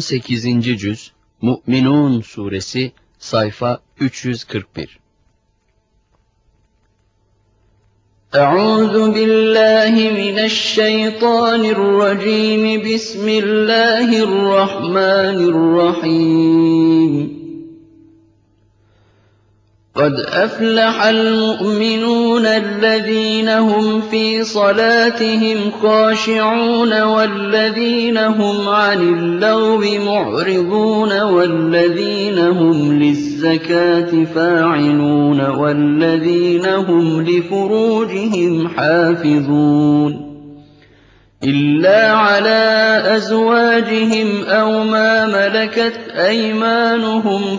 18. Cüz Mü'minun Suresi Sayfa 341 أعوذ بالله من الشيطان الرجيم بسم الله الرحمن الرحيم قد أفلح المؤمنون الذين هم في صلاتهم خاشعون والذين هم عن اللغو معرضون والذين هم للزكاة فاعلون والذين هم لفروجهم حافظون إِلَّا عَلَىٰ أَزْوَاجِهِمْ أَوْ مَا مَلَكَتْ أَيْمَانُهُمْ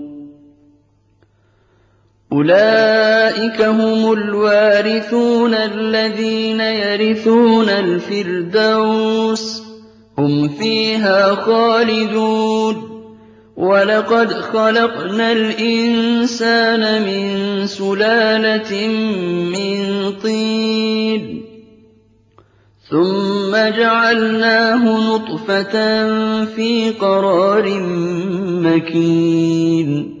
أُولَٰئِكَ هُمُ الْوَارِثُونَ الَّذِينَ يَرِثُونَ الْفِرْدَوْسَ ۖ هُمْ فِيهَا خَالِدُونَ. وَلَقَدْ خَلَقْنَا الْإِنسَانَ مِن سُلَالَةٍ مِّن طِينٍ ثُمَّ جَعَلْنَاهُ نُطْفَةً فِي قَرَارٍ مَّكِينٍ.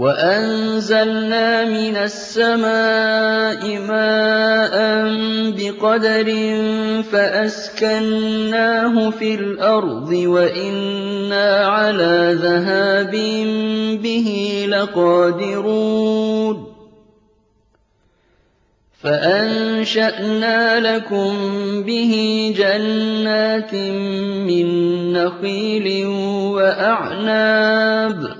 وَأَنزَلْنَا مِنَ السَّمَاءِ مَاءً بِقَدَرٍ فَأَسْكَنَّاهُ فِي الْأَرْضِ وَإِنَّا عَلَىٰ ذَهَابٍ بِهِ لَقَادِرُونَ فَأَنشَأْنَا لَكُم بِهِ جَنَّاتٍ مِّن نَّخِيلٍ وَأَعْنَابٍ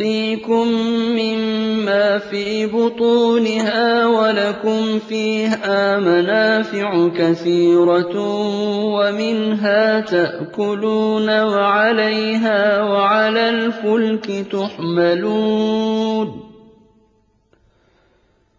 نُسْقِيكُم مِّمَّا فِي بُطُونِهَا وَلَكُمْ فِيهَا مَنَافِعُ كَثِيرَةٌ وَمِنْهَا تَأْكُلُونَ وَعَلَيْهَا وَعَلَى الْفُلْكِ تُحْمَلُونَ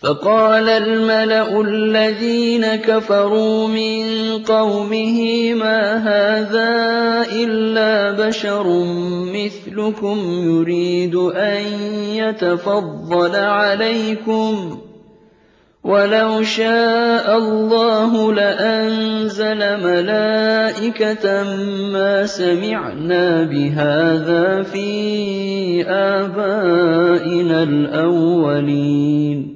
فَقَالَ الْمَلَأُ الَّذِينَ كَفَرُوا مِن قَوْمِهِ مَا هَٰذَا إِلَّا بَشَرٌ مِّثْلُكُمْ يُرِيدُ أَن يَتَفَضَّلَ عَلَيْكُمْ وَلَوْ شَاءَ اللَّهُ لَأَنزَلَ مَلَائِكَةً مَّا سَمِعْنَا بِهَٰذَا فِي آبَائِنَا الْأَوَّلِينَ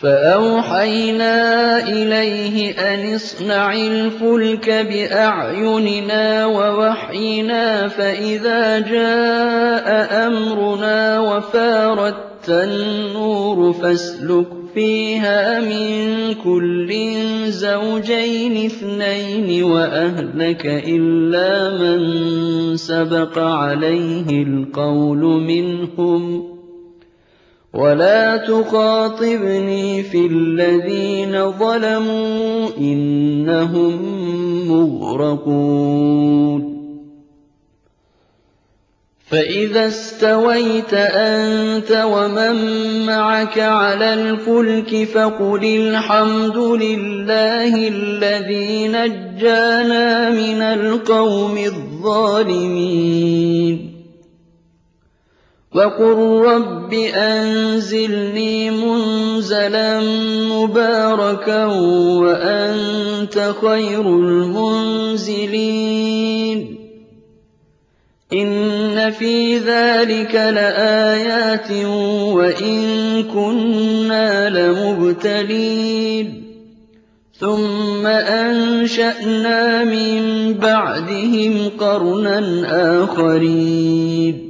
فَأَوْحَيْنَا إِلَيْهِ أَنِ اصْنَعِ الْفُلْكَ بِأَعْيُنِنَا وَوَحْيِنَا فَإِذَا جَاءَ أَمْرُنَا وَفَارَتِ النُّورُ فَاسْلُكْ فِيهَا مِن كُلٍّ زَوْجَيْنِ اثْنَيْنِ وَأَهْلَكَ إِلَّا مَن سَبَقَ عَلَيْهِ الْقَوْلُ مِنْهُمْ ۖ وَلَا تُخَاطِبْنِي فِي الَّذِينَ ظَلَمُوا ۖ إِنَّهُم مُّغْرَقُونَ فَإِذَا اسْتَوَيْتَ أَنتَ وَمَن مَّعَكَ عَلَى الْفُلْكِ فَقُلِ الْحَمْدُ لِلَّهِ الَّذِي نَجَّانَا مِنَ الْقَوْمِ الظَّالِمِينَ وَقُل رَّبِّ أَنزِلْنِي مُنزَلًا مُّبَارَكًا وَأَنتَ خَيْرُ الْمُنزِلِينَ إِنَّ فِي ذَٰلِكَ لَآيَاتٍ وَإِن كُنَّا لَمُبْتَلِينَ ثُمَّ أَنشَأْنَا مِن بَعْدِهِمْ قَرْنًا آخَرِينَ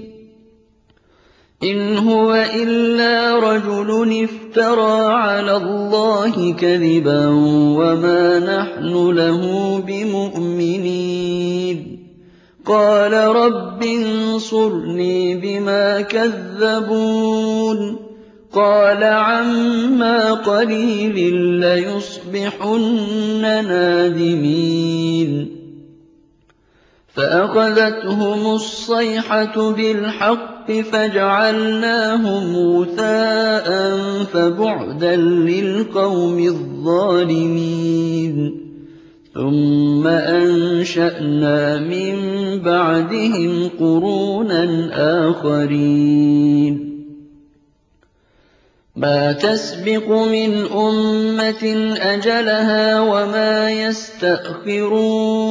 إِنْ هُوَ إِلَّا رَجُلٌ افْتَرَىٰ عَلَى اللَّهِ كَذِبًا وَمَا نَحْنُ لَهُ بِمُؤْمِنِينَ. قَالَ رَبِّ انصُرْنِي بِمَا كَذَّبُونِ. قَالَ عَمَّا قَلِيلٍ لَّيُصْبِحُنَّ نَادِمِينَ. فَأَخَذَتْهُمُ الصَّيْحَةُ بِالْحَقِّ فَجَعَلْنَاهُمْ غُثَاءً فَبُعْدًا لِّلْقَوْمِ الظَّالِمِينَ. ثُمَّ أَنشَأْنَا مِن بَعْدِهِمْ قُرُونًا آخَرِينَ. مَا تَسْبِقُ مِنْ أُمَّةٍ أَجَلَهَا وَمَا يَسْتَأْخِرُونَ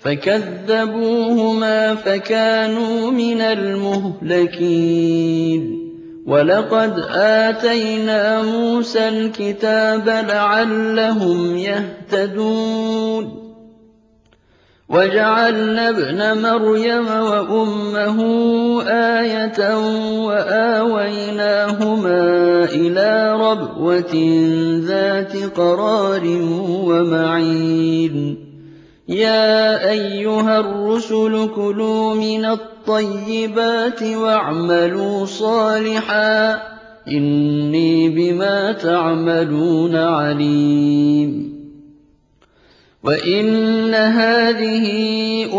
فَكَذَّبُوهُمَا فَكَانُوا مِنَ الْمُهْلَكِينَ. وَلَقَدْ آتَيْنَا مُوسَى الْكِتَابَ لَعَلَّهُمْ يَهْتَدُونَ. وَجَعَلْنَا ابْنَ مَرْيَمَ وَأُمَّهُ آيَةً وَآوَيْنَاهُمَا إِلَىٰ رَبْوَةٍ ذَاتِ قَرَارٍ وَمَعِينٍ. يَا أَيُّهَا الرُّسُلُ كُلُوا مِنَ الطَّيِّبَاتِ وَاعْمَلُوا صَالِحًا ۖ إِنِّي بِمَا تَعْمَلُونَ عَلِيمٌ. وَإِنَّ هَٰذِهِ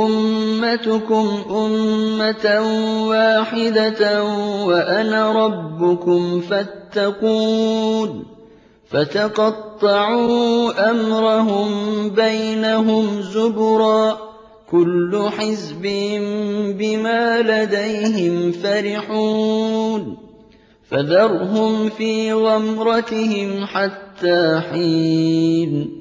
أُمَّتُكُمْ أُمَّةً وَاحِدَةً وَأَنَا رَبُّكُمْ فَاتَّقُونِ. فَتَقَطَّعُوا أَمْرَهُم بَيْنَهُمْ زُبُرًا ۖ كُلُّ حِزْبٍ بِمَا لَدَيْهِمْ فَرِحُونَ فَذَرْهُمْ فِي غَمْرَتِهِمْ حَتَّىٰ حِينٍ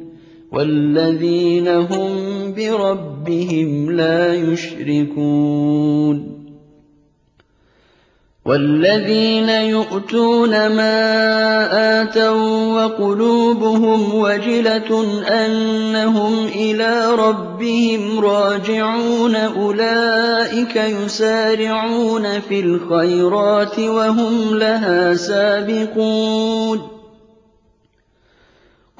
وَالَّذِينَ هُم بِرَبِّهِمْ لَا يُشْرِكُونَ وَالَّذِينَ يُؤْتُونَ مَا آتَوا وَّقُلُوبُهُمْ وَجِلَةٌ أَنَّهُمْ إِلَىٰ رَبِّهِمْ رَاجِعُونَ أُولَٰئِكَ يُسَارِعُونَ فِي الْخَيْرَاتِ وَهُمْ لَهَا سَابِقُونَ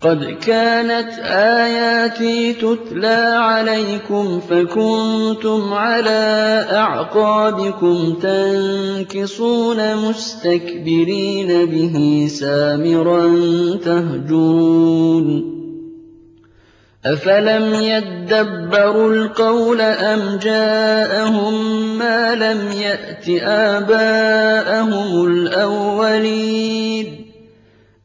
قَدْ كَانَتْ آيَاتِي تُتْلَىٰ عَلَيْكُمْ فَكُنتُمْ عَلَىٰ أَعْقَابِكُمْ تَنكِصُونَ مُسْتَكْبِرِينَ بِهِ سَامِرًا تَهْجُرُونَ أَفَلَمْ يَدَّبَّرُوا الْقَوْلَ أَمْ جَاءَهُم مَّا لَمْ يَأْتِ آبَاءَهُمُ الْأَوَّلِينَ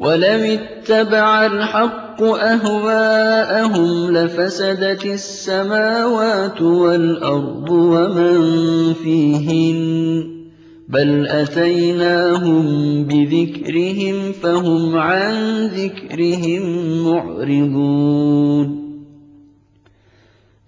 وَلَوِ اتَّبَعَ الْحَقُّ أَهْوَاءَهُمْ لَفَسَدَتِ السَّمَاوَاتُ وَالْأَرْضُ وَمَن فِيهِنَّ ۚ بَلْ أَتَيْنَاهُم بِذِكْرِهِمْ فَهُمْ عَن ذِكْرِهِم مُّعْرِضُونَ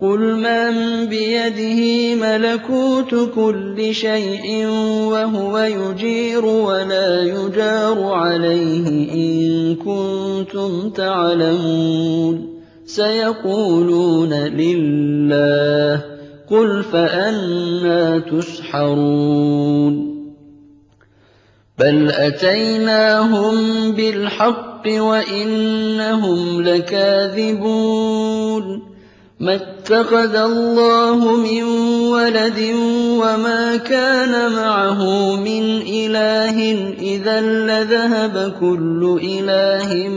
قُلْ مَن بِيَدِهِ مَلَكُوتُ كُلِّ شَيْءٍ وَهُوَ يُجِيرُ وَلَا يُجَارُ عَلَيْهِ إِن كُنتُمْ تَعْلَمُونَ سَيَقُولُونَ لِلَّهِ ۚ قُلْ فَأَنَّىٰ تُسْحَرُونَ بَلْ أَتَيْنَاهُم بِالْحَقِّ وَإِنَّهُمْ لَكَاذِبُونَ مَا اتَّخَذَ اللَّهُ مِن وَلَدٍ وَمَا كَانَ مَعَهُ مِنْ إِلَٰهٍ ۚ إِذًا لَّذَهَبَ كُلُّ إِلَٰهٍ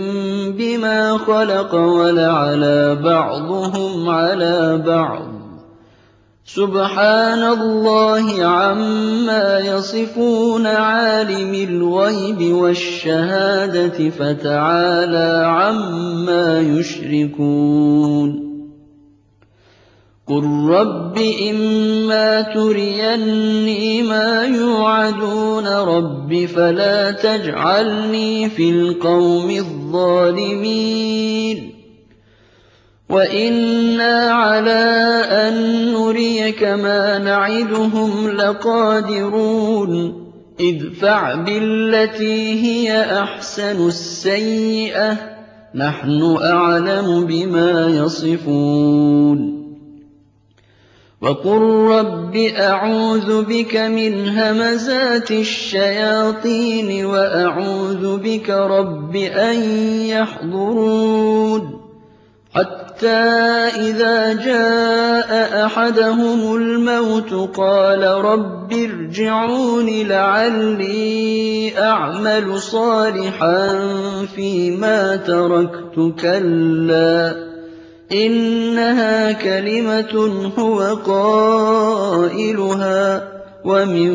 بِمَا خَلَقَ وَلَعَلَا بَعْضُهُمْ عَلَىٰ بَعْضٍ ۚ. سُبْحَانَ اللَّهِ عَمَّا يَصِفُونَ عَالِمِ الْغَيْبِ وَالشَّهَادَةِ فَتَعَالَىٰ عَمَّا يُشْرِكُونَ. قُل رَّبِّ إِمَّا تُرِيَنِّي مَا يُوعَدُونَ رَبِّ فَلَا تَجْعَلْنِي فِي الْقَوْمِ الظَّالِمِينَ وَإِنَّا عَلَىٰ أَن نُّرِيَكَ مَا نَعِدُهُمْ لَقَادِرُونَ ادْفَعْ بِالَّتِي هِيَ أَحْسَنُ السَّيِّئَةَ ۚ نَحْنُ أَعْلَمُ بِمَا يَصِفُونَ وَقُل رَّبِّ أَعُوذُ بِكَ مِنْ هَمَزَاتِ الشَّيَاطِينِ وَأَعُوذُ بِكَ رَبِّ أَن يَحْضُرُونِ حَتَّىٰ إِذَا جَاءَ أَحَدَهُمُ الْمَوْتُ قَالَ رَبِّ ارْجِعُونِ لَعَلِّي أَعْمَلُ صَالِحًا فِيمَا تَرَكْتُ ۚ كَلَّا إِنَّهَا كَلِمَةٌ هُوَ قَائِلُهَا ۖ وَمِن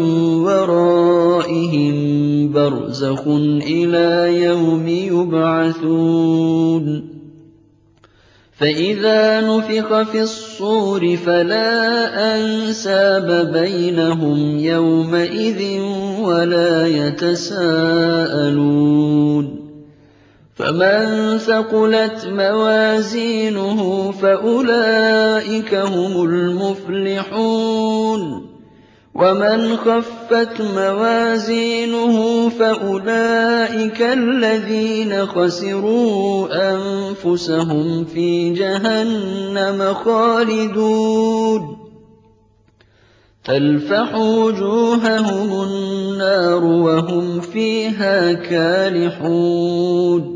وَرَائِهِم بَرْزَخٌ إِلَىٰ يَوْمِ يُبْعَثُونَ. فَإِذَا نُفِخَ فِي الصُّورِ فَلَا أَنسَابَ بَيْنَهُمْ يَوْمَئِذٍ وَلَا يَتَسَاءَلُونَ. فَمَن ثَقُلَتْ مَوَازِينُهُ فَأُولَٰئِكَ هُمُ الْمُفْلِحُونَ وَمَنْ خَفَّتْ مَوَازِينُهُ فَأُولَٰئِكَ الَّذِينَ خَسِرُوا أَنفُسَهُمْ فِي جَهَنَّمَ خَالِدُونَ تَلْفَحُ وُجُوهَهُمُ النَّارُ وَهُمْ فِيهَا كَالِحُونَ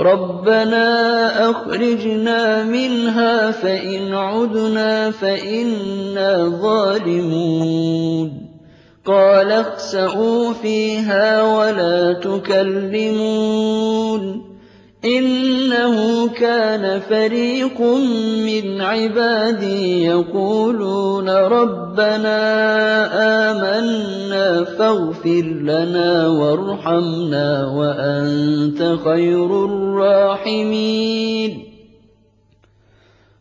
رَبَّنَا أَخْرِجْنَا مِنْهَا فَإِنْ عُدْنَا فَإِنَّا ظَالِمُونَ قَالَ اخْسَئُوا فِيهَا وَلَا تُكَلِّمُونِ إِنَّهُ كَانَ فَرِيقٌ مِّنْ عِبَادِي يَقُولُونَ رَبَّنَا آمَنَّا فَاغْفِرْ لَنَا وَارْحَمْنَا وَأَنتَ خَيْرُ الرَّاحِمِينَ.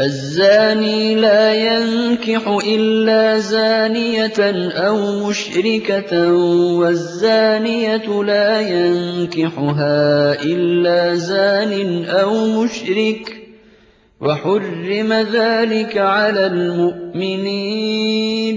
الزَّانِي لَا يَنكِحُ إِلَّا زَانِيَةً أَوْ مُشْرِكَةً وَالزَّانِيَةُ لَا يَنكِحُهَا إِلَّا زَانٍ أَوْ مُشْرِكٌ ۚ. وَحُرِّمَ ذَٰلِكَ عَلَى الْمُؤْمِنِينَ.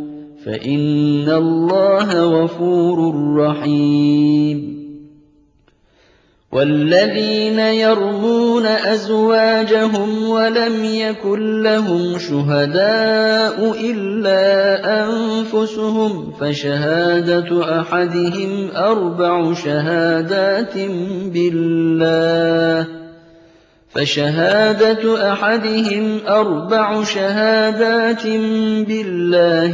فَإِنَّ اللَّهَ غَفُورٌ رَّحِيمٌ. وَالَّذِينَ يَرْمُونَ أَزْوَاجَهُمْ وَلَمْ يَكُن لَّهُمْ شُهَدَاءُ إِلَّا أَنفُسُهُمْ فَشَهَادَةُ أَحَدِهِمْ أَرْبَعُ شَهَادَاتٍ بِاللَّهِ. فَشَهَادَةُ أَحَدِهِمْ أَرْبَعُ شَهَادَاتٍ بِاللَّهِ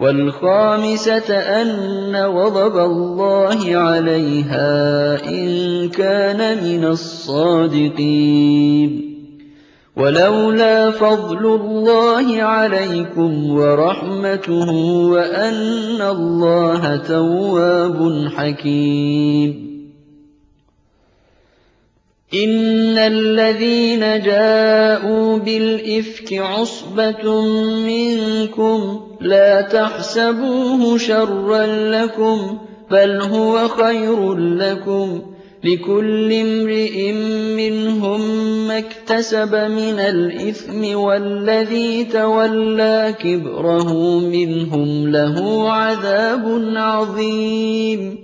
وَالْخَامِسَةَ أَنَّ غَضَبَ اللَّهِ عَلَيْهَا إِن كَانَ مِنَ الصَّادِقِينَ. وَلَوْلَا فَضْلُ اللَّهِ عَلَيْكُمْ وَرَحْمَتُهُ وَأَنَّ اللَّهَ تَوَّابٌ حَكِيمٌ. إِنَّ الَّذِينَ جَاءُوا بِالْإِفْكِ عُصْبَةٌ مِّنكُمْ لَا تَحْسَبُوهُ شَرًّا لَّكُم بَلْ هُوَ خَيْرٌ لَّكُمْ لِكُلِّ امْرِئٍ مِّنْهُم مَّا اكْتَسَبَ مِنَ الْإِثْمِ وَالَّذِي تَوَلَّىٰ كِبْرَهُ مِنْهُمْ لَهُ عَذَابٌ عَظِيمٌ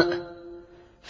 ۚ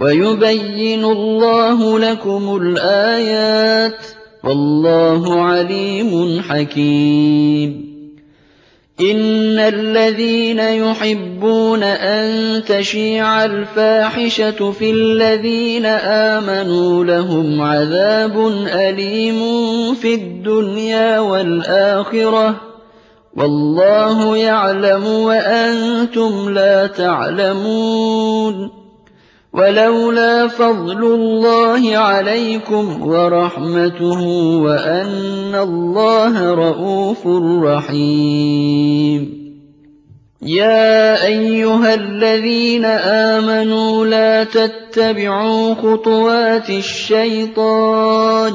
وَيُبَيِّنُ اللَّهُ لَكُمُ الْآيَاتِ ۚ وَاللَّهُ عَلِيمٌ حَكِيمٌ. إِنَّ الَّذِينَ يُحِبُّونَ أَن تَشِيعَ الْفَاحِشَةُ فِي الَّذِينَ آمَنُوا لَهُمْ عَذَابٌ أَلِيمٌ فِي الدُّنْيَا وَالْآخِرَةِ ۚ. وَاللَّهُ يَعْلَمُ وَأَنتُمْ لَا تَعْلَمُونَ. وَلَوْلَا فَضْلُ اللَّهِ عَلَيْكُمْ وَرَحْمَتُهُ وَأَنَّ اللَّهَ رَءُوفٌ رَّحِيمٌ. يَا أَيُّهَا الَّذِينَ آمَنُوا لَا تَتَّبِعُوا خُطُوَاتِ الشَّيْطَانِ.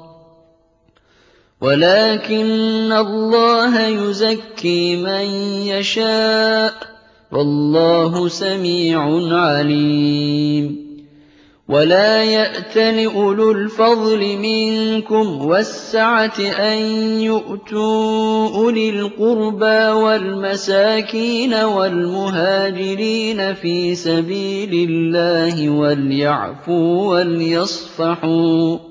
وَلَٰكِنَّ اللَّهَ يُزَكِّي مَن يَشَاءُ ۗ وَاللَّهُ سَمِيعٌ عَلِيمٌ. وَلَا يَأْتَلِ أُولُو الْفَضْلِ مِنكُمْ وَالسَّعَةِ أَن يُؤْتُوا أُولِي الْقُرْبَىٰ وَالْمَسَاكِينَ وَالْمُهَاجِرِينَ فِي سَبِيلِ اللَّهِ وَلْيَعْفُوا وَلْيَصْفَحُوا ۗ.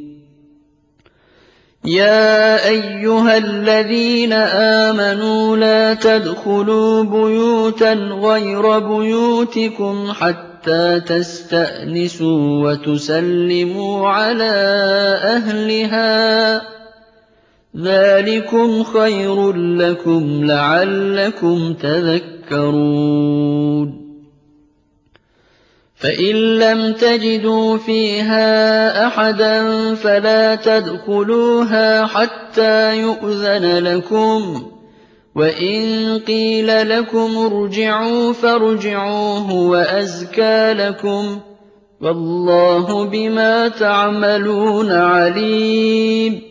يَا أَيُّهَا الَّذِينَ آمَنُوا لَا تَدْخُلُوا بُيُوتًا غَيْرَ بُيُوتِكُمْ حَتَّىٰ تَسْتَأْنِسُوا وَتُسَلِّمُوا عَلَىٰ أَهْلِهَا ۚ. ذَٰلِكُمْ خَيْرٌ لَّكُمْ لَعَلَّكُمْ تَذَكَّرُونَ. فَإِن لَّمْ تَجِدُوا فِيهَا أَحَدًا فَلَا تَدْخُلُوهَا حَتَّىٰ يُؤْذَنَ لَكُمْ ۖ وَإِن قِيلَ لَكُمُ ارْجِعُوا فَارْجِعُوا هُوَ أَزْكَىٰ لَكُمْ ۚ وَاللَّهُ بِمَا تَعْمَلُونَ عَلِيمٌ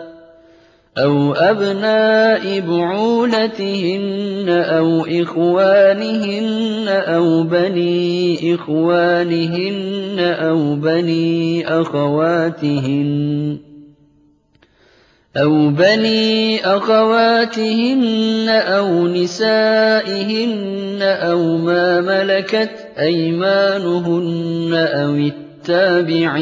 أَوْ أَبْنَاءِ بُعُولَتِهِنَّ أَوْ إِخْوَانِهِنَّ أَوْ بَنِي إِخْوَانِهِنَّ أَوْ بَنِي أَخَوَاتِهِنَّ أَوْ بَنِي أَخَوَاتِهِنَّ أَوْ نِسَائِهِنَّ أَوْ مَا مَلَكَتْ أَيْمَانُهُنَّ أَوِ التَّابِعِينَ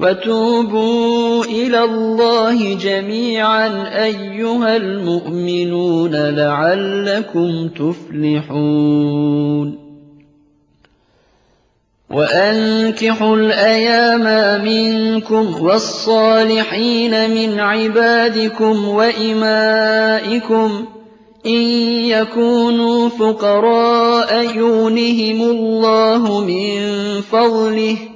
وَتُوبُوا إِلَى اللَّهِ جَمِيعًا أَيُّهَا الْمُؤْمِنُونَ لَعَلَّكُمْ تُفْلِحُونَ. وَأَنكِحُوا الْأَيَامَىٰ مِنكُمْ وَالصَّالِحِينَ مِنْ عِبَادِكُمْ وَإِمَائِكُمْ ۚ إِن يَكُونُوا فُقَرَاءَ يُغْنِهِمُ اللَّهُ مِن فَضْلِهِ ۗ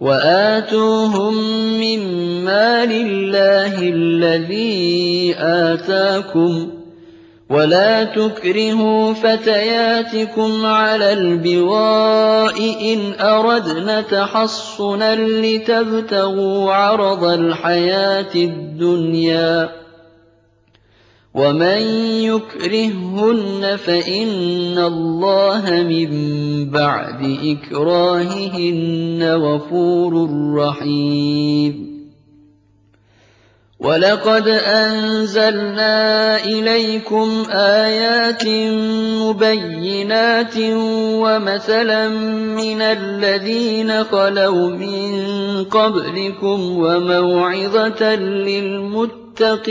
وَآتُوهُم مِّن مَّالِ اللَّهِ الَّذِي آتَاكُمْ ۚ وَلَا تُكْرِهُوا فَتَيَاتِكُمْ عَلَى الْبِغَاءِ إِنْ أَرَدْنَ تَحَصُّنًا لِّتَبْتَغُوا عَرَضَ الْحَيَاةِ الدُّنْيَا. وَمَن يُكْرِههُّنَّ فَإِنَّ اللَّهَ مِن بَعْدِ إِكْرَاهِهِنَّ غَفُورٌ رَّحِيمٌ وَلَقَدْ أَنزَلْنَا إِلَيْكُمْ آيَاتٍ مُّبَيِّنَاتٍ وَمَثَلًا مِّنَ الَّذِينَ خَلَوْا مِن قَبْلِكُمْ وَمَوْعِظَةً لِّلْمُتَّقِينَ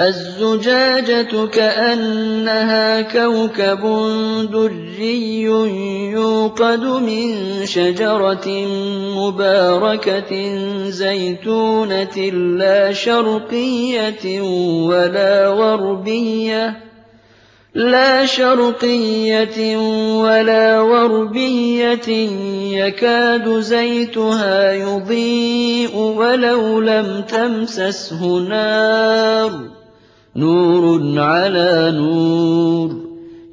الزُّجَاجَةُ كَأَنَّهَا كَوْكَبٌ دُرِّيٌّ يُوقَدُ مِن شَجَرَةٍ مُّبَارَكَةٍ زَيْتُونَةٍ لَّا شَرْقِيَّةٍ وَلَا غَرْبِيَّةٍ يَكَادُ زَيْتُهَا يُضِيءُ وَلَوْ لَمْ تَمْسَسْهُ نَارٌ ۚ نُّورٌ عَلَىٰ نُورٍ ۗ.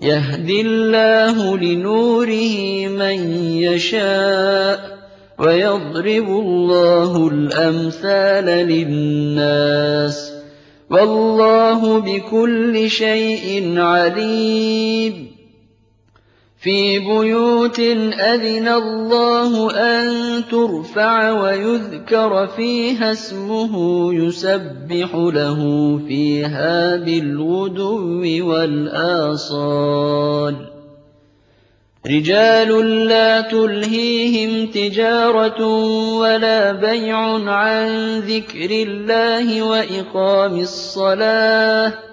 يَهْدِي اللَّهُ لِنُورِهِ مَن يَشَاءُ ۚ وَيَضْرِبُ اللَّهُ الْأَمْثَالَ لِلنَّاسِ ۗ. وَاللَّهُ بِكُلِّ شَيْءٍ عَلِيمٌ. فِي بُيُوتٍ أَذِنَ اللَّهُ أَن تُرْفَعَ وَيُذْكَرَ فِيهَا اسْمُهُ يُسَبِّحُ لَهُ فِيهَا بِالْغُدُوِّ وَالْآصَالِ. رِجَالٌ لَّا تُلْهِيهِمْ تِجَارَةٌ وَلَا بَيْعٌ عَن ذِكْرِ اللَّهِ وَإِقَامِ الصَّلَاةِ.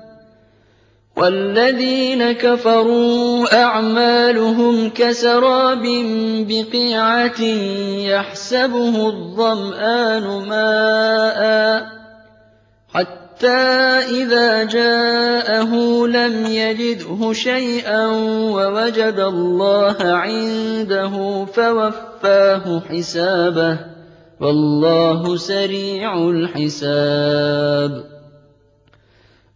وَالَّذِينَ كَفَرُوا أَعْمَالُهُمْ كَسَرَابٍ بِقِيعَةٍ يَحْسَبُهُ الظَّمْآنُ مَاءً حَتَّىٰ إِذَا جَاءَهُ لَمْ يَجِدْهُ شَيْئًا وَوَجَدَ اللَّهَ عِندَهُ فَوَفَّاهُ حِسَابَهُ ۗ وَاللَّهُ سَرِيعُ الْحِسَابِ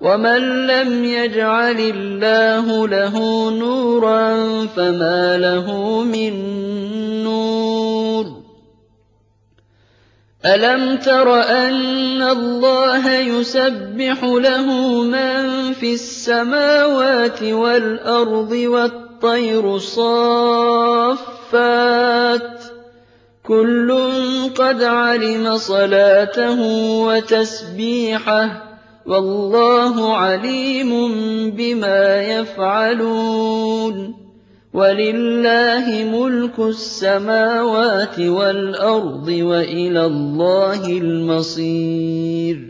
وَمَن لَّمْ يَجْعَلِ اللَّهُ لَهُ نُورًا فَمَا لَهُ مِن نُّورٍ أَلَمْ تَرَ أَنَّ اللَّهَ يُسَبِّحُ لَهُ مَن فِي السَّمَاوَاتِ وَالْأَرْضِ وَالطَّيْرُ صَافَّاتٍ ۖ كُلٌّ قَدْ عَلِمَ صَلَاتَهُ وَتَسْبِيحَهُ وَاللَّهُ عَلِيمٌ بِمَا يَفْعَلُونَ. وَلِلَّهِ مُلْكُ السَّمَاوَاتِ وَالْأَرْضِ وَإِلَى اللَّهِ الْمَصِيرُ.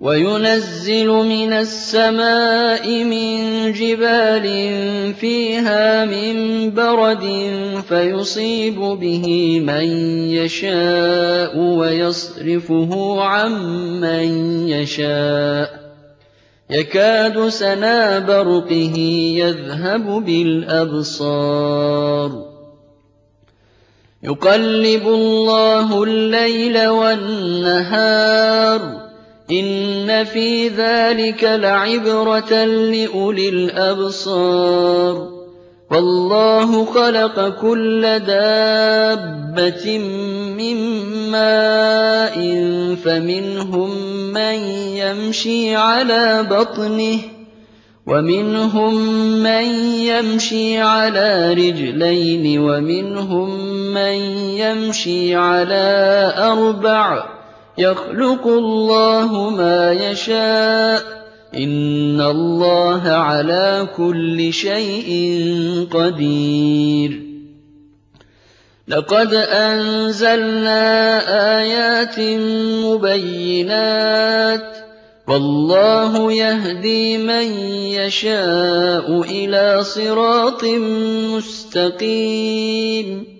وَيُنَزِّلُ مِنَ السَّمَاءِ مِن جِبَالٍ فِيهَا مِن بَرَدٍ فَيُصِيبُ بِهِ مَن يَشَاءُ وَيَصْرِفُهُ عَن مَّن يَشَاءُ ۖ. يَكَادُ سَنَا بَرْقِهِ يَذْهَبُ بِالْأَبْصَارِ. يُقَلِّبُ اللَّهُ اللَّيْلَ وَالنَّهَارَ. إِنَّ فِي ذَٰلِكَ لَعِبْرَةً لِّأُولِي الْأَبْصَارِ وَاللَّهُ خَلَقَ كُلَّ دَابَّةٍ مِّن مَّاءٍ فَمِنْهُم مَّن يَمْشِي عَلَىٰ بَطْنِهِ وَمِنْهُم مَّن يَمْشِي عَلَىٰ رِجْلَيْنِ وَمِنْهُم مَّن يَمْشِي عَلَىٰ أَرْبَعٍ ۚ يَخْلُقُ اللَّهُ مَا يَشَاءُ ۚ إِنَّ اللَّهَ عَلَىٰ كُلِّ شَيْءٍ قَدِيرٌ. لَقَدْ أَنزَلْنَا آيَاتٍ مُّبَيِّنَاتٍ ۚ وَاللَّهُ يَهْدِي مَن يَشَاءُ إِلَىٰ صِرَاطٍ مُّسْتَقِيمٍ.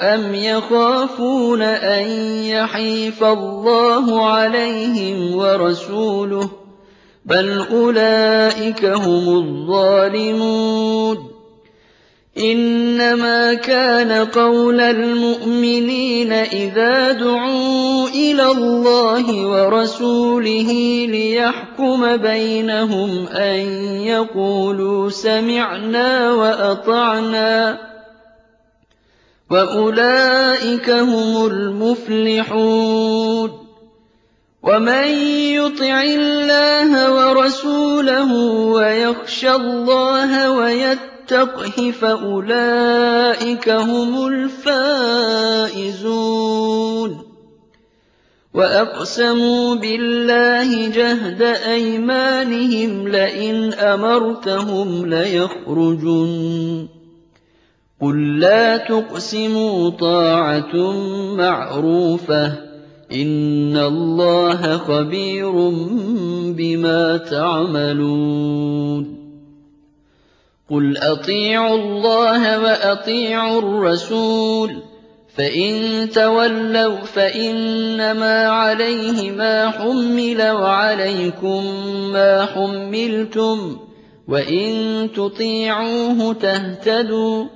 أَمْ يَخَافُونَ أَن يَحِيفَ اللَّهُ عَلَيْهِمْ وَرَسُولُهُ ۚ بَلْ أُولَٰئِكَ هُمُ الظَّالِمُونَ. إِنَّمَا كَانَ قَوْلَ الْمُؤْمِنِينَ إِذَا دُعُوا إِلَى اللَّهِ وَرَسُولِهِ لِيَحْكُمَ بَيْنَهُمْ أَن يَقُولُوا سَمِعْنَا وَأَطَعْنَا ۚ وَأُولَٰئِكَ هُمُ الْمُفْلِحُونَ وَمَن يُطِعِ اللَّهَ وَرَسُولَهُ وَيَخْشَ اللَّهَ وَيَتَّقْهِ فَأُولَٰئِكَ هُمُ الْفَائِزُونَ وَأَقْسَمُوا بِاللَّهِ جَهْدَ أَيْمَانِهِمْ لَئِنْ أَمَرْتَهُمْ لَيَخْرُجُنَّ ۖ قُل لَّا تُقْسِمُوا طَاعَةٌ مَّعْرُوفَةٌ ۚ إِنَّ اللَّهَ خَبِيرٌ بِمَا تَعْمَلُونَ قُلْ أَطِيعُوا اللَّهَ وَأَطِيعُوا الرَّسُولَ ۖ فَإِن تَوَلَّوْا فَإِنَّمَا عَلَيْهِ مَا حُمِّلَ وَعَلَيْكُم مَّا حُمِّلْتُمْ ۖ وَإِن تُطِيعُوهُ تَهْتَدُوا ۚ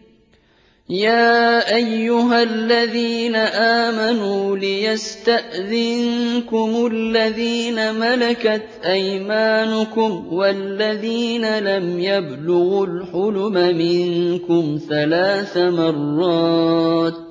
يَا أَيُّهَا الَّذِينَ آمَنُوا لِيَسْتَأْذِنكُمُ الَّذِينَ مَلَكَتْ أَيْمَانُكُمْ وَالَّذِينَ لَمْ يَبْلُغُوا الْحُلُمَ مِنكُمْ ثَلَاثَ مَرَّاتٍ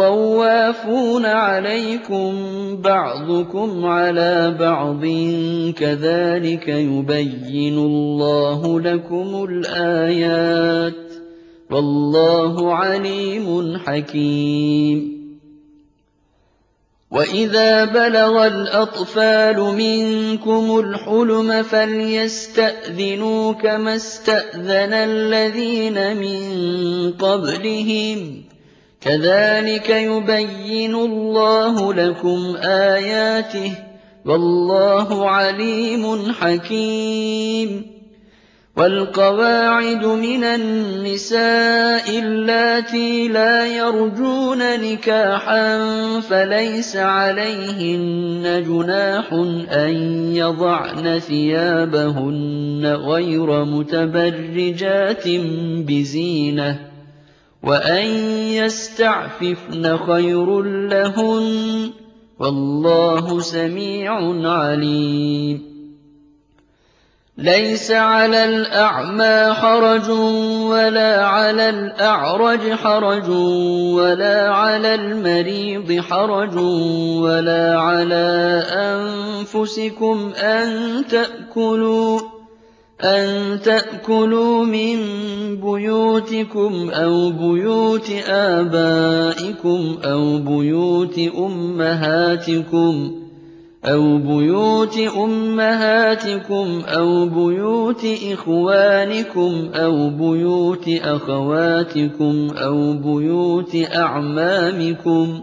طَوَّافُونَ عَلَيْكُم بَعْضُكُمْ عَلَىٰ بَعْضٍ ۚ كَذَٰلِكَ يُبَيِّنُ اللَّهُ لَكُمُ الْآيَاتِ ۗ وَاللَّهُ عَلِيمٌ حَكِيمٌ. وَإِذَا بَلَغَ الْأَطْفَالُ مِنكُمُ الْحُلُمَ فَلْيَسْتَأْذِنُوا كَمَا اسْتَأْذَنَ الَّذِينَ مِن قَبْلِهِمْ ۚ. كَذَٰلِكَ يُبَيِّنُ اللَّهُ لَكُمْ آيَاتِهِ ۗ وَاللَّهُ عَلِيمٌ حَكِيمٌ. وَالْقَوَاعِدُ مِنَ النِّسَاءِ اللَّاتِي لَا يَرْجُونَ نِكَاحًا فَلَيْسَ عَلَيْهِنَّ جُنَاحٌ أَن يَضَعْنَ ثِيَابَهُنَّ غَيْرَ مُتَبَرِّجَاتٍ بِزِينَةٍ ۖ. وَأَن يَسْتَعْفِفْنَ خَيْرٌ لَّهُنَّ ۗ وَاللَّهُ سَمِيعٌ عَلِيمٌ لَيْسَ عَلَى الْأَعْمَىٰ حَرَجٌ وَلَا عَلَى الْأَعْرَجِ حَرَجٌ وَلَا عَلَى الْمَرِيضِ حَرَجٌ وَلَا عَلَىٰ أَنفُسِكُمْ أَن تَأْكُلُوا مِن بُيُوتِكُمْ أَوْ بُيُوتِ آبَائِكُمْ أَوْ بُيُوتِ أُمَّهَاتِكُمْ أَوْ بُيُوتِ أُمَّهَاتِكُمْ أَوْ بُيُوتِ إِخْوَانِكُمْ أَوْ بُيُوتِ أَخَوَاتِكُمْ أَوْ بُيُوتِ أَعْمَامِكُمْ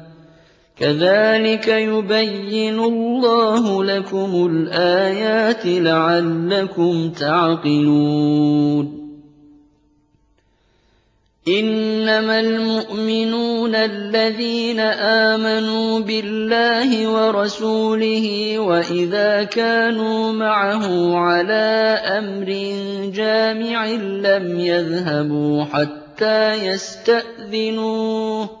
كَذَٰلِكَ يُبَيِّنُ اللَّهُ لَكُمُ الْآيَاتِ لَعَلَّكُمْ تَعْقِلُونَ. إِنَّمَا الْمُؤْمِنُونَ الَّذِينَ آمَنُوا بِاللَّهِ وَرَسُولِهِ وَإِذَا كَانُوا مَعَهُ عَلَىٰ أَمْرٍ جَامِعٍ لَّمْ يَذْهَبُوا حَتَّىٰ يَسْتَأْذِنُوهُ ۚ.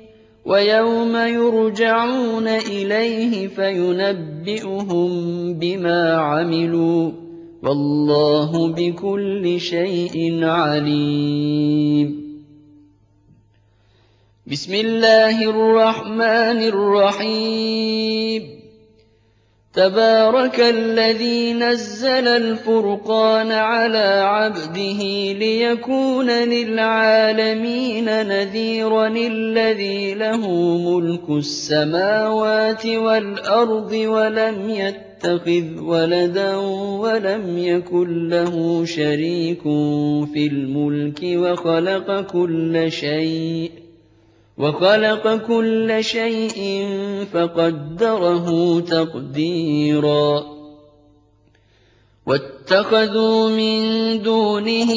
وَيَوْمَ يُرْجَعُونَ إِلَيْهِ فَيُنَبِّئُهُم بِمَا عَمِلُوا ۗ وَاللَّهُ بِكُلِّ شَيْءٍ عَلِيمٌ. بسم الله الرحمن الرحيم. تَبَارَكَ الَّذِي نَزَّلَ الْفُرْقَانَ عَلَىٰ عَبْدِهِ لِيَكُونَ لِلْعَالَمِينَ نَذِيرًا الَّذِي لَهُ مُلْكُ السَّمَاوَاتِ وَالْأَرْضِ وَلَمْ يَتَّخِذْ وَلَدًا وَلَمْ يَكُن لَّهُ شَرِيكٌ فِي الْمُلْكِ وَخَلَقَ كُلَّ شَيْءٍ وَخَلَقَ كُلَّ شَيْءٍ فَقَدَّرَهُ تَقْدِيرًا. وَاتَّخَذُوا مِن دُونِهِ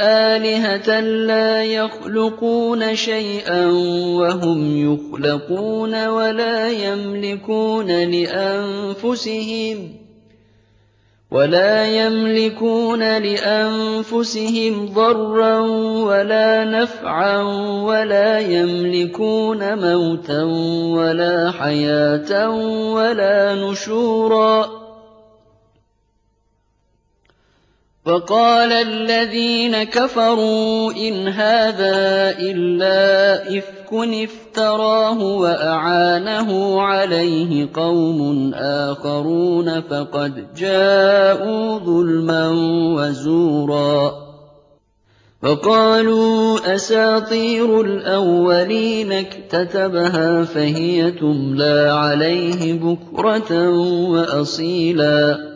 آلِهَةً لَّا يَخْلُقُونَ شَيْئًا وَهُمْ يُخْلَقُونَ وَلَا يَمْلِكُونَ لِأَنفُسِهِمْ وَلَا يَمْلِكُونَ لِأَنفُسِهِمْ ضَرًّا وَلَا نَفْعًا وَلَا يَمْلِكُونَ مَوْتًا وَلَا حَيَاةً وَلَا نُشُورًا وَقَالَ الَّذِينَ كَفَرُوا إِنْ هَٰذَا إِلَّا إِفْكٌ افْتَرَاهُ وَأَعَانَهُ عَلَيْهِ قَوْمٌ آخَرُونَ فَقَدْ جَاءُوا ظُلْمًا وَزُورًا. وَقَالُوا أَسَاطِيرُ الْأَوَّلِينَ اكْتَتَبَهَا فَهِيَ تُمْلَىٰ عَلَيْهِ بُكْرَةً وَأَصِيلًا.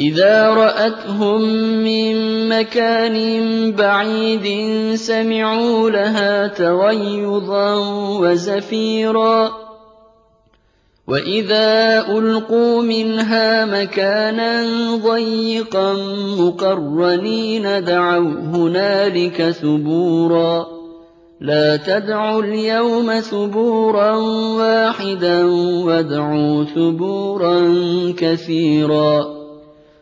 إِذَا رَأَتْهُم مِّن مَّكَانٍ بَعِيدٍ سَمِعُوا لَهَا تَغَيُّظًا وَزَفِيرًا ۖ. وَإِذَا أُلْقُوا مِنْهَا مَكَانًا ضَيِّقًا مُّقَرَّنِينَ دَعَوْا هُنَالِكَ ثُبُورًا. لَّا تَدْعُوا الْيَوْمَ ثُبُورًا وَاحِدًا وَادْعُوا ثُبُورًا كَثِيرًا.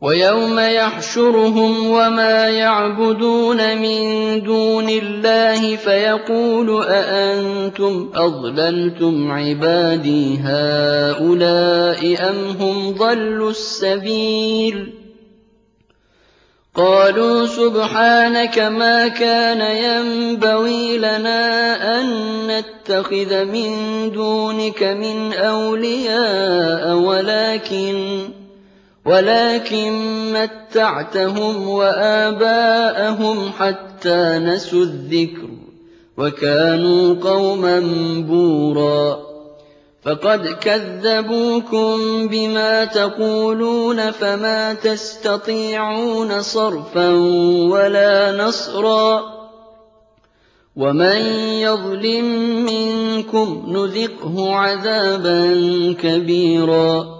وَيَوْمَ يَحْشُرُهُمْ وَمَا يَعْبُدُونَ مِن دُونِ اللَّهِ فَيَقُولُ أَأَنتُمْ أَضْلَلْتُمْ عِبَادِي هَٰؤُلَاءِ أَمْ هُمْ ضَلُّوا السَّبِيلَ قَالُوا سُبْحَانَكَ مَا كَانَ يَنبَغِي لَنَا أَن نَّتَّخِذَ مِن دُونِكَ مِنْ أَوْلِيَاءَ وَلَٰكِن وَلَٰكِن مَّتَّعْتَهُمْ وَآبَاءَهُمْ حَتَّىٰ نَسُوا الذِّكْرَ وَكَانُوا قَوْمًا بُورًا. فَقَدْ كَذَّبُوكُم بِمَا تَقُولُونَ فَمَا تَسْتَطِيعُونَ صَرْفًا وَلَا نَصْرًا. وَمَن يَظْلِم مِّنكُمْ نُذِقْهُ عَذَابًا كَبِيرًا.